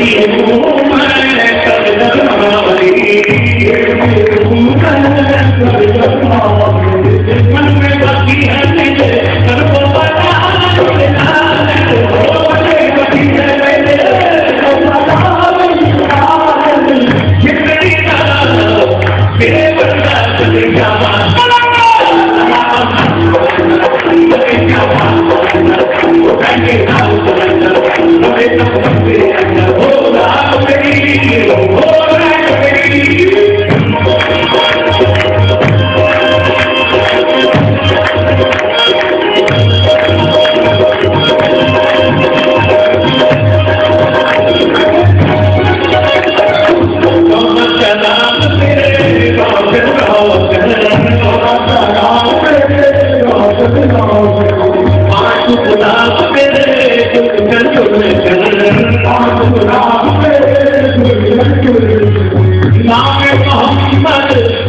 يأتي يوم لا تقدر عليه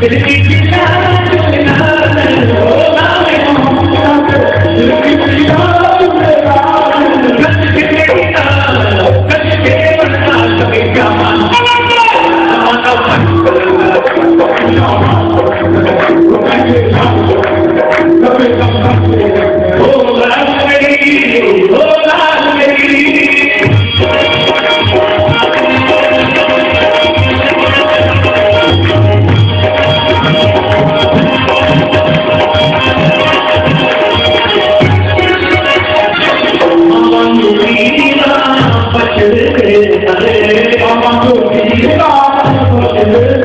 Feliz Hallelujah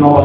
lọ́wọ́.